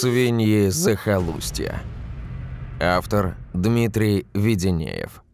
Свиньи захолустья. Автор Дмитрий Веденеев.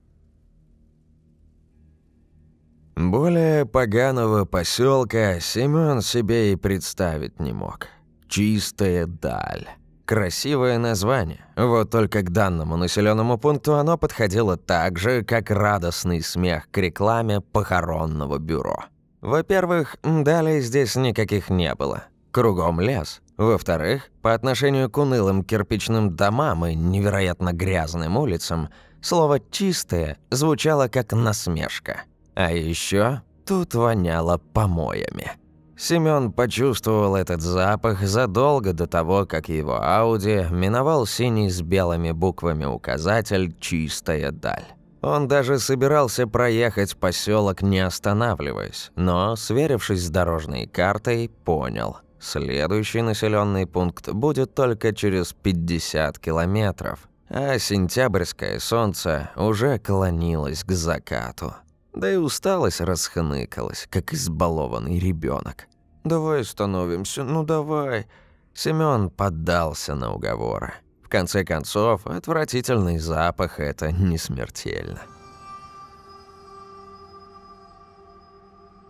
Более поганого поселка Семен себе и представить не мог. Чистая даль. Красивое название. Вот только к данному населенному пункту оно подходило так же, как радостный смех к рекламе похоронного бюро. Во-первых, далее здесь никаких не было. Кругом лес. Во-вторых, по отношению к унылым кирпичным домам и невероятно грязным улицам, слово «чистое» звучало как насмешка. А еще тут воняло помоями. Семён почувствовал этот запах задолго до того, как его Ауди миновал синий с белыми буквами указатель «Чистая даль». Он даже собирался проехать поселок, не останавливаясь, но, сверившись с дорожной картой, понял – следующий населенный пункт будет только через 50 километров, а сентябрьское солнце уже клонилось к закату. Да и усталость расхныкалась, как избалованный ребенок. «Давай остановимся, ну давай». Семён поддался на уговоры. В конце концов, отвратительный запах – это не смертельно.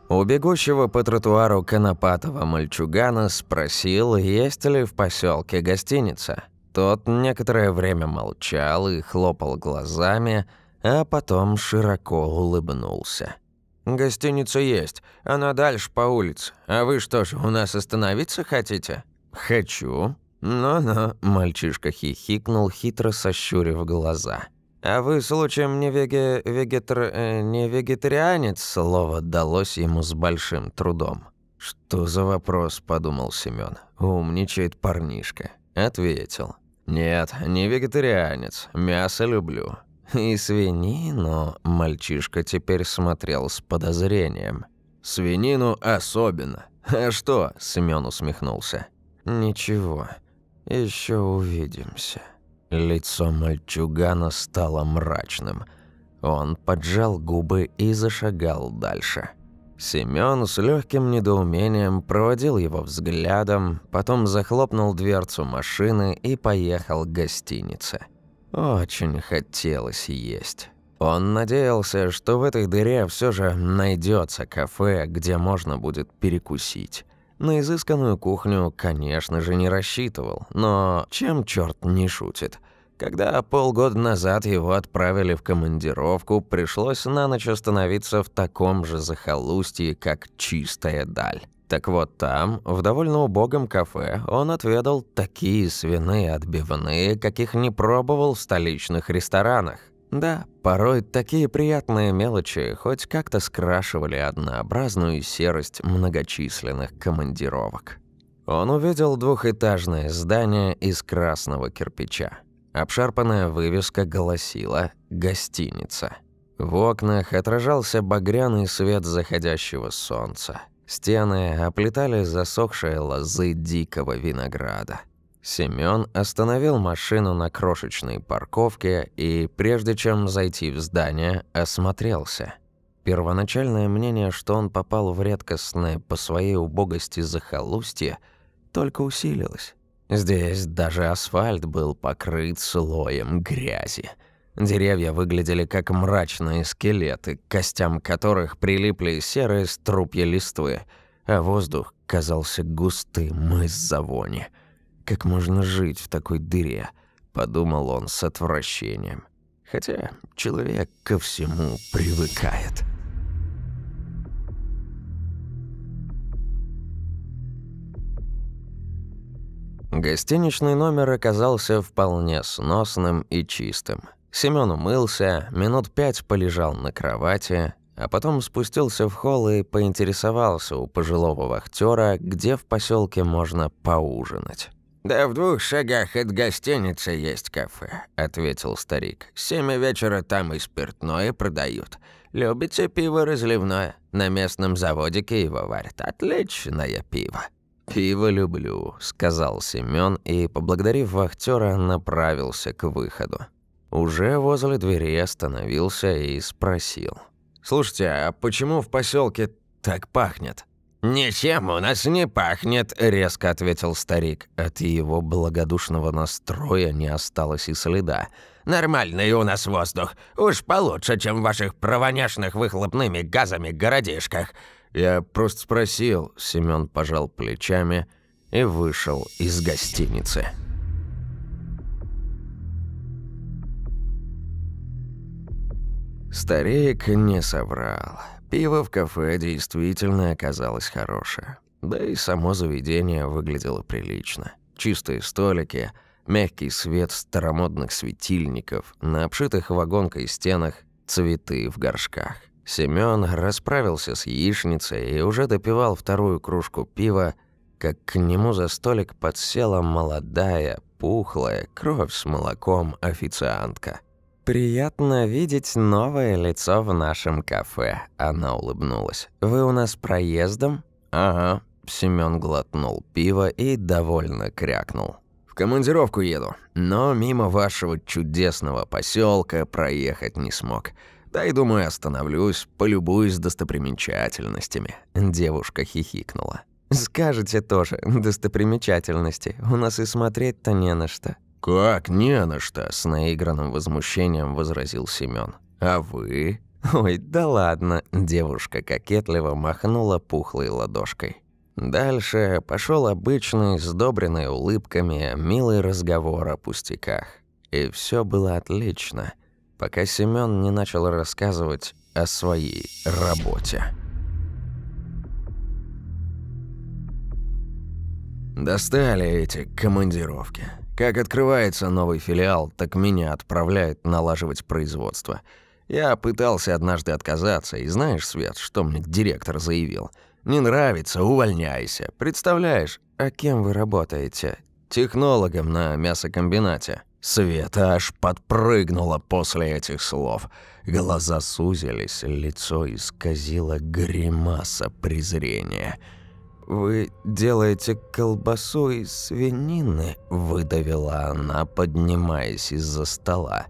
У бегущего по тротуару конопатого мальчугана спросил, есть ли в поселке гостиница. Тот некоторое время молчал и хлопал глазами – а потом широко улыбнулся. «Гостиница есть, она дальше по улице. А вы что ж, у нас остановиться хотите?» «Хочу». «Ну-ну», – мальчишка хихикнул, хитро сощурив глаза. «А вы, случаем, не, веге... вегетр... Э, не вегетарианец?» Слово далось ему с большим трудом. «Что за вопрос?» – подумал Семён. «Умничает парнишка». Ответил. «Нет, не вегетарианец. Мясо люблю. И свинину мальчишка теперь смотрел с подозрением. «Свинину особенно. А что?» – Семён усмехнулся. «Ничего, еще увидимся». Лицо мальчугана стало мрачным. Он поджал губы и зашагал дальше. Семён с легким недоумением проводил его взглядом, потом захлопнул дверцу машины и поехал к гостинице. Очень хотелось есть. Он надеялся, что в этой дыре все же найдется кафе, где можно будет перекусить. На изысканную кухню, конечно же, не рассчитывал, но чем черт не шутит? Когда полгода назад его отправили в командировку, пришлось на ночь остановиться в таком же захолустье, как чистая даль. Так вот там, в довольно убогом кафе, он отведал такие свиные отбивные, каких не пробовал в столичных ресторанах. Да, порой такие приятные мелочи хоть как-то скрашивали однообразную серость многочисленных командировок. Он увидел двухэтажное здание из красного кирпича. Обшарпанная вывеска гласила «Гостиница». В окнах отражался багряный свет заходящего солнца. Стены оплетали засохшие лозы дикого винограда. Семён остановил машину на крошечной парковке и, прежде чем зайти в здание, осмотрелся. Первоначальное мнение, что он попал в редкостное по своей убогости захолустье, только усилилось. Здесь даже асфальт был покрыт слоем грязи – Деревья выглядели как мрачные скелеты, к костям которых прилипли серые струпья листвы, а воздух казался густым из-за вони. «Как можно жить в такой дыре?» – подумал он с отвращением. Хотя человек ко всему привыкает. Гостиничный номер оказался вполне сносным и чистым. Семён умылся, минут пять полежал на кровати, а потом спустился в холл и поинтересовался у пожилого вахтера, где в поселке можно поужинать. «Да в двух шагах от гостиницы есть кафе», — ответил старик. «С семи вечера там и спиртное продают. Любите пиво разливное? На местном заводике его варят. Отличное пиво». «Пиво люблю», — сказал Семён и, поблагодарив вахтера, направился к выходу. Уже возле двери остановился и спросил. «Слушайте, а почему в поселке так пахнет?» «Ничем у нас не пахнет», — резко ответил старик. От его благодушного настроя не осталось и следа. «Нормальный у нас воздух. Уж получше, чем в ваших провоняшных выхлопными газами городишках». «Я просто спросил», — Семён пожал плечами и вышел из гостиницы. Старик не соврал. Пиво в кафе действительно оказалось хорошее. Да и само заведение выглядело прилично. Чистые столики, мягкий свет старомодных светильников, на обшитых вагонкой стенах цветы в горшках. Семён расправился с яичницей и уже допивал вторую кружку пива, как к нему за столик подсела молодая, пухлая, кровь с молоком официантка. «Приятно видеть новое лицо в нашем кафе», — она улыбнулась. «Вы у нас проездом?» «Ага», — Семён глотнул пиво и довольно крякнул. «В командировку еду, но мимо вашего чудесного поселка проехать не смог. Да и думаю, остановлюсь, полюбуюсь достопримечательностями». Девушка хихикнула. «Скажете тоже, достопримечательности. У нас и смотреть-то не на что». «Как не на что?» – с наигранным возмущением возразил Семён. «А вы?» «Ой, да ладно!» – девушка кокетливо махнула пухлой ладошкой. Дальше пошел обычный, сдобренный улыбками, милый разговор о пустяках. И все было отлично, пока Семён не начал рассказывать о своей работе. Достали эти командировки. Как открывается новый филиал, так меня отправляют налаживать производство. Я пытался однажды отказаться, и знаешь, Свет, что мне директор заявил? «Не нравится, увольняйся. Представляешь, а кем вы работаете?» «Технологом на мясокомбинате». Света аж подпрыгнула после этих слов. Глаза сузились, лицо исказило гримаса презрения – «Вы делаете колбасу из свинины?» – выдавила она, поднимаясь из-за стола.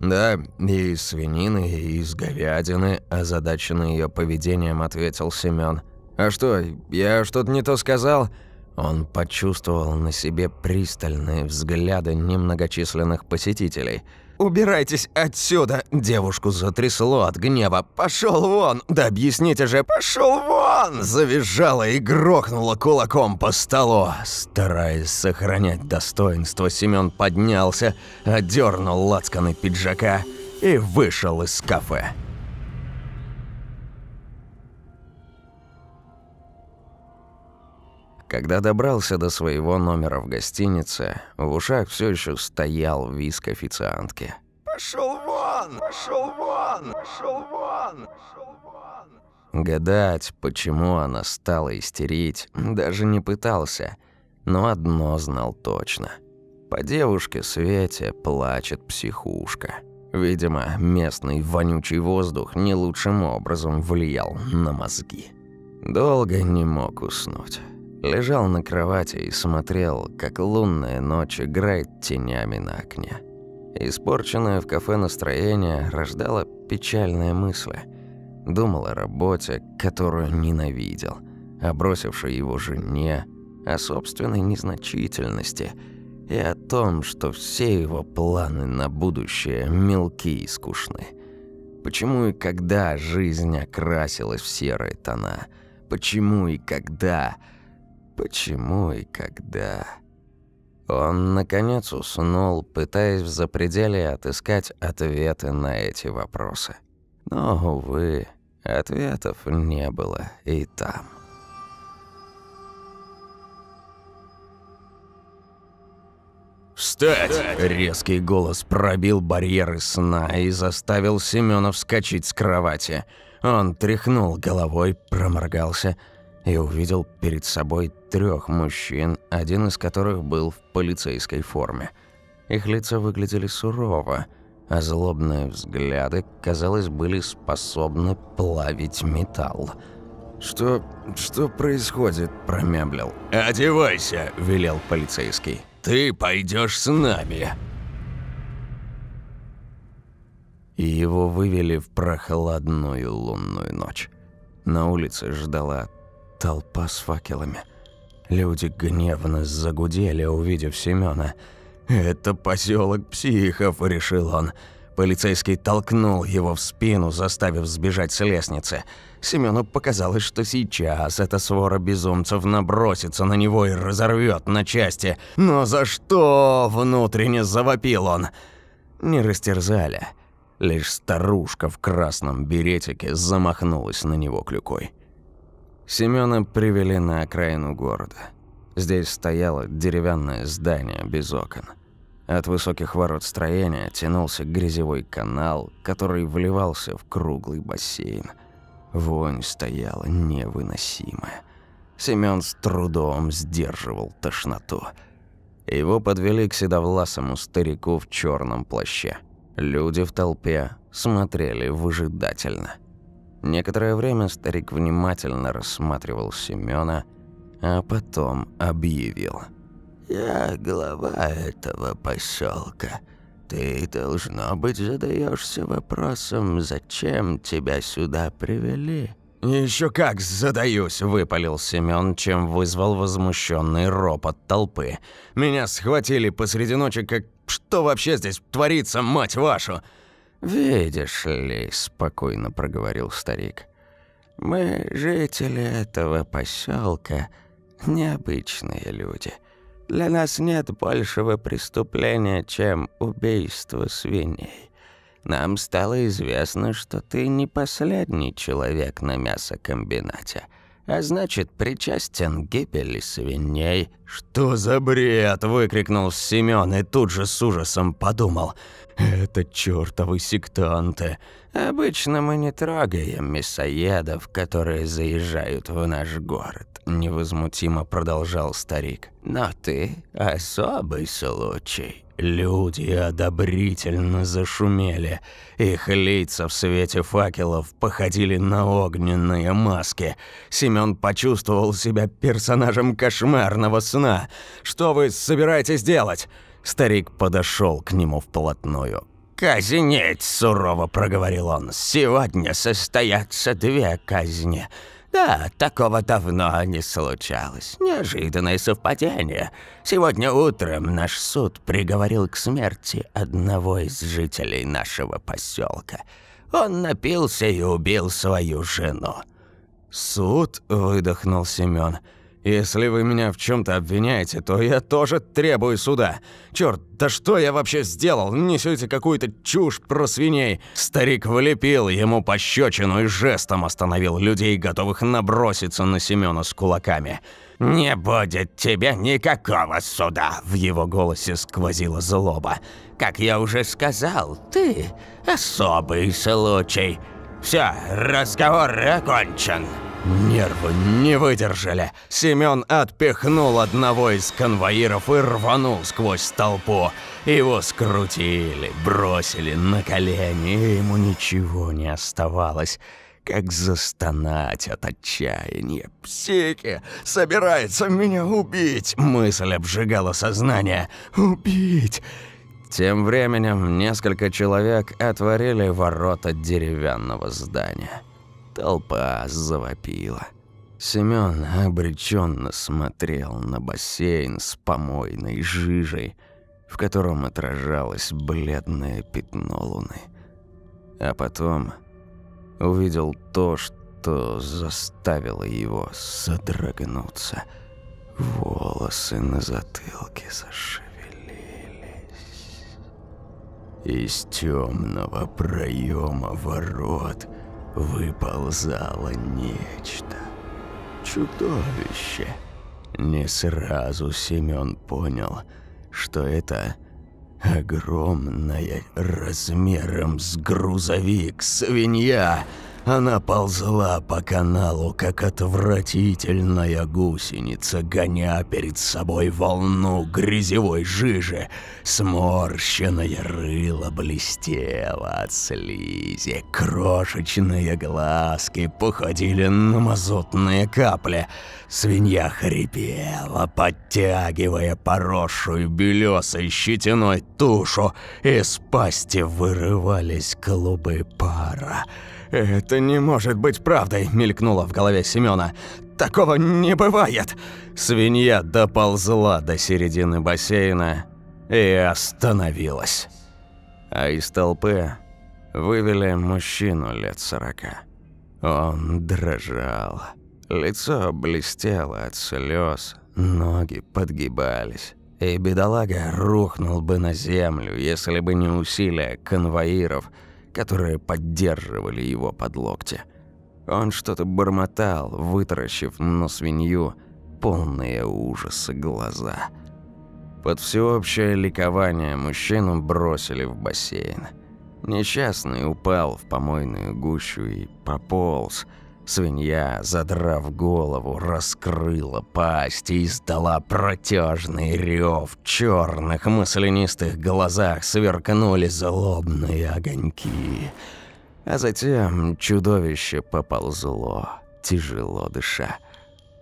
«Да, и из свинины, и из говядины», – озадаченный ее поведением ответил Семён. «А что, я что-то не то сказал?» Он почувствовал на себе пристальные взгляды немногочисленных посетителей – «Убирайтесь отсюда!» Девушку затрясло от гнева. «Пошел вон! Да объясните же, пошел вон!» Завизжала и грохнула кулаком по столу. Стараясь сохранять достоинство, Семен поднялся, одернул лацканы пиджака и вышел из кафе. Когда добрался до своего номера в гостинице, в ушах все еще стоял виск официантки. «Пошел вон! Пошел вон! Пошел вон! Пошел вон!» Гадать, почему она стала истерить, даже не пытался, но одно знал точно. По девушке Свете плачет психушка. Видимо, местный вонючий воздух не лучшим образом влиял на мозги. Долго не мог уснуть. Лежал на кровати и смотрел, как лунная ночь играет тенями на окне. Испорченное в кафе настроение рождало печальные мысли. Думал о работе, которую ненавидел, о бросившей его жене, о собственной незначительности и о том, что все его планы на будущее мелки и скучны. Почему и когда жизнь окрасилась в серые тона? Почему и когда Почему и когда? Он, наконец, уснул, пытаясь в запределе отыскать ответы на эти вопросы. Но, увы, ответов не было и там. «Встать!» – резкий голос пробил барьеры сна и заставил Семёна вскочить с кровати. Он тряхнул головой, проморгался – и увидел перед собой трех мужчин, один из которых был в полицейской форме. Их лица выглядели сурово, а злобные взгляды, казалось, были способны плавить металл. «Что... что происходит?» – промямлил. «Одевайся!» – велел полицейский. «Ты пойдешь с нами!» И его вывели в прохладную лунную ночь. На улице ждала толпа с факелами. Люди гневно загудели, увидев Семёна. «Это поселок психов», — решил он. Полицейский толкнул его в спину, заставив сбежать с лестницы. Семену показалось, что сейчас эта свора безумцев набросится на него и разорвет на части. Но за что? Внутренне завопил он. Не растерзали. Лишь старушка в красном беретике замахнулась на него клюкой. Семёна привели на окраину города. Здесь стояло деревянное здание без окон. От высоких ворот строения тянулся грязевой канал, который вливался в круглый бассейн. Вонь стояла невыносимая. Семён с трудом сдерживал тошноту. Его подвели к седовласому старику в черном плаще. Люди в толпе смотрели выжидательно. Некоторое время старик внимательно рассматривал Семёна, а потом объявил. «Я глава этого поселка. Ты, должно быть, задаешься вопросом, зачем тебя сюда привели?» Еще как задаюсь», – выпалил Семён, чем вызвал возмущенный ропот толпы. «Меня схватили посреди ночи, как... Что вообще здесь творится, мать вашу?» «Видишь ли», – спокойно проговорил старик, – «мы, жители этого поселка, необычные люди. Для нас нет большего преступления, чем убийство свиней. Нам стало известно, что ты не последний человек на мясокомбинате, а значит, причастен к гибели свиней». «Что за бред?» – выкрикнул Семён и тут же с ужасом подумал. «Это чёртовы сектанты». «Обычно мы не трогаем мясоедов, которые заезжают в наш город», – невозмутимо продолжал старик. «Но ты особый случай». Люди одобрительно зашумели. Их лица в свете факелов походили на огненные маски. Семён почувствовал себя персонажем кошмарного сна. «Что вы собираетесь делать?» Старик подошел к нему вплотную. «Казнить!» – сурово проговорил он. «Сегодня состоятся две казни». Да, такого давно не случалось. Неожиданное совпадение. Сегодня утром наш суд приговорил к смерти одного из жителей нашего поселка. Он напился и убил свою жену. «Суд?» – выдохнул Семён. Если вы меня в чем то обвиняете, то я тоже требую суда. Черт, да что я вообще сделал? Несете какую-то чушь про свиней. Старик влепил ему пощечину и жестом остановил людей, готовых наброситься на Семёна с кулаками. «Не будет тебе никакого суда!» В его голосе сквозила злоба. «Как я уже сказал, ты особый случай. Все, разговор окончен!» Нервы не выдержали. Семён отпихнул одного из конвоиров и рванул сквозь толпу. Его скрутили, бросили на колени, и ему ничего не оставалось, как застонать от отчаяния. «Психи! Собирается меня убить!» Мысль обжигала сознание. «Убить!» Тем временем несколько человек отворили ворота деревянного здания. Толпа завопила. Семён обреченно смотрел на бассейн с помойной жижей, в котором отражалось бледное пятно луны. А потом увидел то, что заставило его содрогнуться. Волосы на затылке зашевелились. Из темного проема ворот – выползало нечто. Чудовище. Не сразу Семён понял, что это огромная размером с грузовик свинья — она ползла по каналу, как отвратительная гусеница, гоня перед собой волну грязевой жижи. Сморщенное рыло блестело от слизи. Крошечные глазки походили на мазутные капли. Свинья хрипела, подтягивая поросшую белесой щетиной тушу. Из пасти вырывались клубы пара. Это «Это не может быть правдой», – мелькнуло в голове Семёна. «Такого не бывает!» Свинья доползла до середины бассейна и остановилась. А из толпы вывели мужчину лет сорока. Он дрожал. Лицо блестело от слез, ноги подгибались. И бедолага рухнул бы на землю, если бы не усилия конвоиров, которые поддерживали его под локти. Он что-то бормотал, вытаращив на свинью полные ужаса глаза. Под всеобщее ликование мужчину бросили в бассейн. Несчастный упал в помойную гущу и пополз – Свинья, задрав голову, раскрыла пасть и издала протяжный рев. В черных маслянистых глазах сверкнули злобные огоньки. А затем чудовище поползло, тяжело дыша.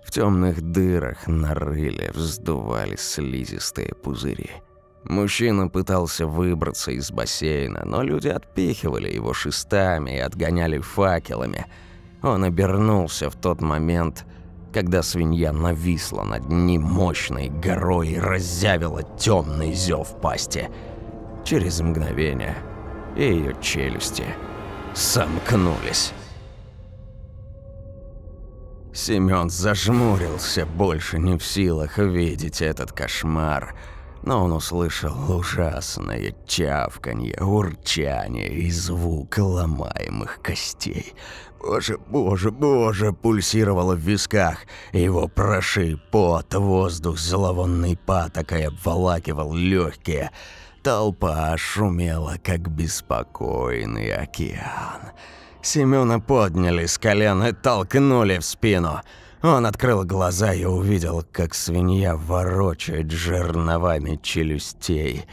В темных дырах на рыле вздувались слизистые пузыри. Мужчина пытался выбраться из бассейна, но люди отпихивали его шестами и отгоняли факелами – он обернулся в тот момент, когда свинья нависла над ним мощной горой и разъявила темный зев пасти. Через мгновение ее челюсти сомкнулись. Семён зажмурился, больше не в силах видеть этот кошмар – но он услышал ужасное чавканье, урчание и звук ломаемых костей. «Боже, боже, боже!» пульсировало в висках. Его прошиб пот, воздух зловонной патокой обволакивал легкие. Толпа шумела, как беспокойный океан. Семёна подняли с колен и толкнули в спину – он открыл глаза и увидел, как свинья ворочает жерновами челюстей.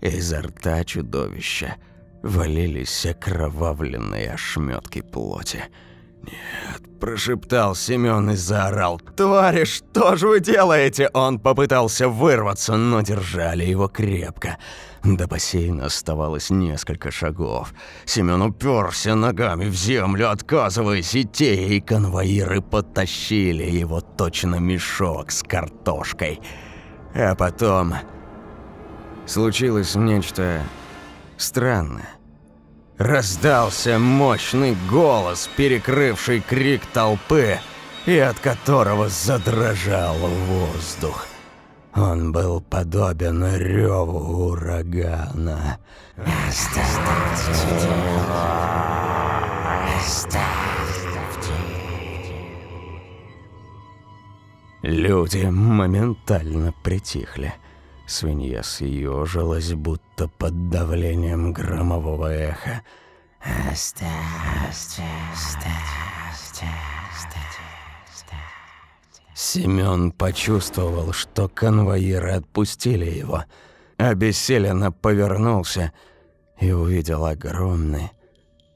Изо рта чудовища валились окровавленные ошметки плоти. «Нет», – прошептал Семён и заорал. «Твари, что же вы делаете?» Он попытался вырваться, но держали его крепко. До бассейна оставалось несколько шагов. Семён уперся ногами в землю, отказываясь идти, и конвоиры потащили его точно мешок с картошкой. А потом... Случилось нечто странное. Раздался мощный голос, перекрывший крик толпы, и от которого задрожал воздух. Он был подобен реву урагана. «Оставьте его! Оставьте!» Люди моментально притихли. Свинья съежилась, будто под давлением громового эха. «Оставьте, оставьте, оставьте». Семён почувствовал, что конвоиры отпустили его. Обессиленно повернулся и увидел огромный,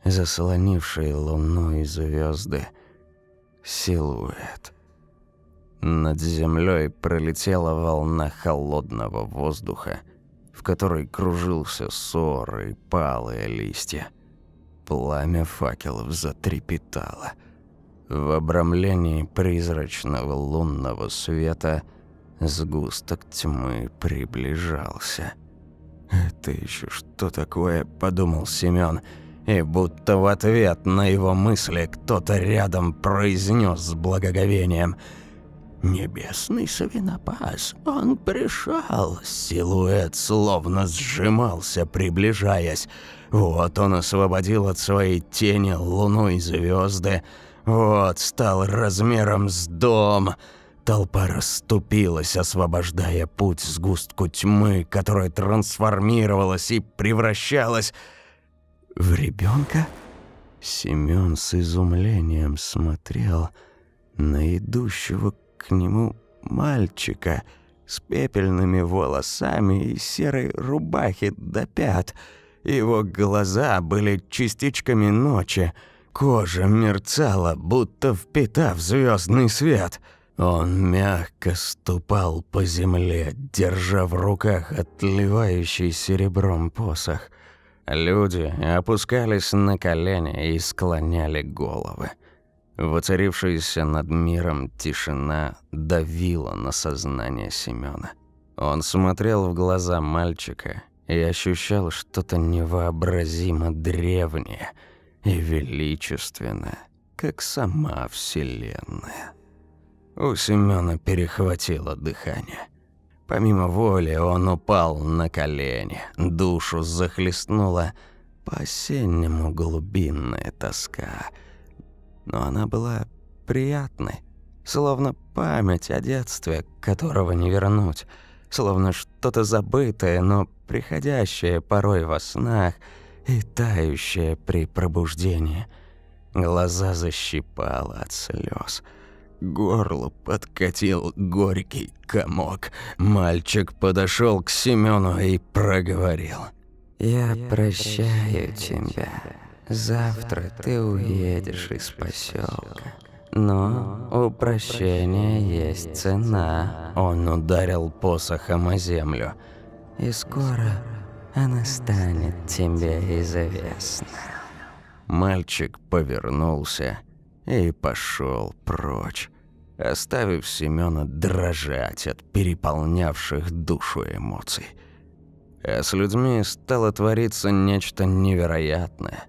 заслонивший луну и звезды, силуэт. Над землей пролетела волна холодного воздуха, в которой кружился сор и палые листья. Пламя факелов затрепетало. В обрамлении призрачного лунного света сгусток тьмы приближался. «Это еще что такое?» – подумал Семён. И будто в ответ на его мысли кто-то рядом произнес с благоговением – Небесный свинопас, он пришел. Силуэт словно сжимался, приближаясь. Вот он освободил от своей тени луну и звезды. Вот стал размером с дом. Толпа расступилась, освобождая путь сгустку тьмы, которая трансформировалась и превращалась в ребенка. Семён с изумлением смотрел на идущего к нему мальчика с пепельными волосами и серой рубахи до пят. Его глаза были частичками ночи, кожа мерцала, будто впитав звездный свет. Он мягко ступал по земле, держа в руках отливающий серебром посох. Люди опускались на колени и склоняли головы. Воцарившаяся над миром тишина давила на сознание Семёна. Он смотрел в глаза мальчика и ощущал что-то невообразимо древнее и величественное, как сама Вселенная. У Семёна перехватило дыхание. Помимо воли он упал на колени, душу захлестнула по-осеннему глубинная тоска. Но она была приятной, словно память о детстве, которого не вернуть, словно что-то забытое, но приходящее порой во снах и тающее при пробуждении. Глаза защипало от слез. Горло подкатил горький комок. Мальчик подошел к Семену и проговорил. «Я прощаю тебя. Завтра ты уедешь из поселка. Но у прощения есть цена». Он ударил посохом о землю. «И скоро она станет тебе известна». Мальчик повернулся и пошел прочь оставив Семёна дрожать от переполнявших душу эмоций. А с людьми стало твориться нечто невероятное.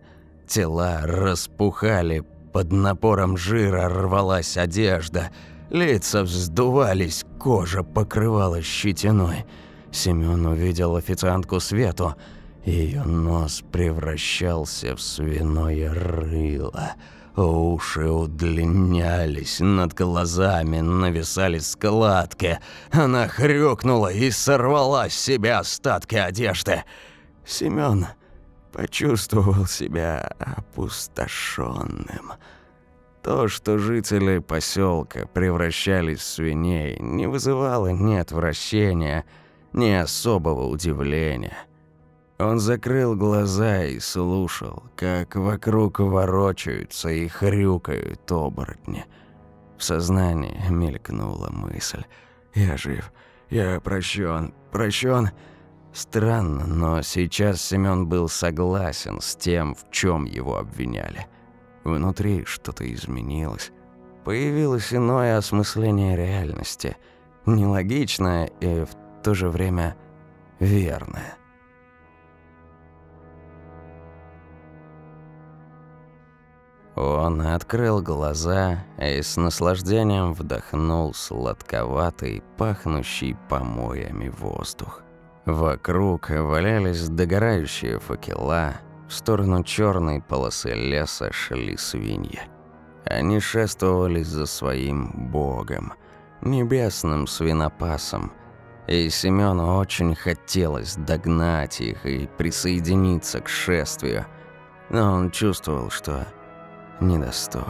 Тела распухали, под напором жира рвалась одежда, лица вздувались, кожа покрывалась щетиной. Семён увидел официантку Свету, ее нос превращался в свиное рыло – Уши удлинялись, над глазами нависали складки. Она хрюкнула и сорвала с себя остатки одежды. Семён почувствовал себя опустошенным. То, что жители поселка превращались в свиней, не вызывало ни отвращения, ни особого удивления – он закрыл глаза и слушал, как вокруг ворочаются и хрюкают оборотни. В сознании мелькнула мысль. «Я жив. Я прощен. Прощен». Странно, но сейчас Семён был согласен с тем, в чем его обвиняли. Внутри что-то изменилось. Появилось иное осмысление реальности. Нелогичное и в то же время верное. Он открыл глаза и с наслаждением вдохнул сладковатый, пахнущий помоями воздух. Вокруг валялись догорающие факела, в сторону черной полосы леса шли свиньи. Они шествовали за своим богом, небесным свинопасом, и Семену очень хотелось догнать их и присоединиться к шествию, но он чувствовал, что недостоин.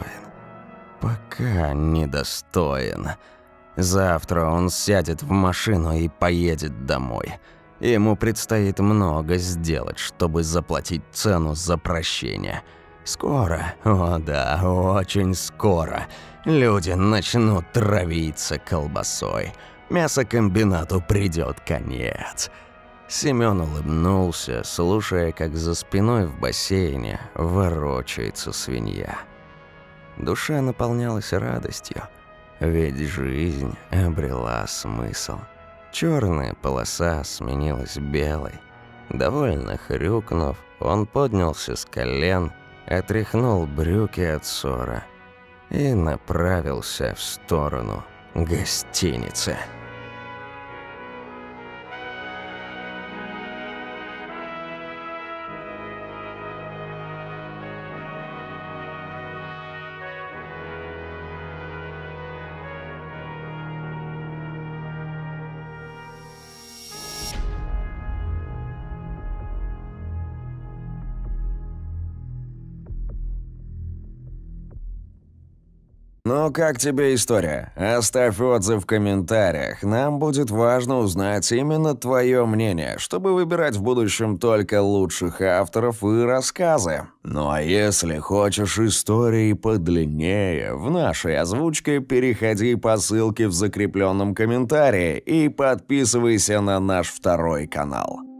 Пока недостоин. Завтра он сядет в машину и поедет домой. Ему предстоит много сделать, чтобы заплатить цену за прощение. Скоро, о да, очень скоро, люди начнут травиться колбасой. Мясокомбинату придет конец. Семён улыбнулся, слушая, как за спиной в бассейне ворочается свинья. Душа наполнялась радостью, ведь жизнь обрела смысл. Черная полоса сменилась белой. Довольно хрюкнув, он поднялся с колен, отряхнул брюки от ссора и направился в сторону гостиницы. «Ну, как тебе история? Оставь отзыв в комментариях. Нам будет важно узнать именно твое мнение, чтобы выбирать в будущем только лучших авторов и рассказы. Ну а если хочешь истории подлиннее, в нашей озвучке переходи по ссылке в закрепленном комментарии и подписывайся на наш второй канал».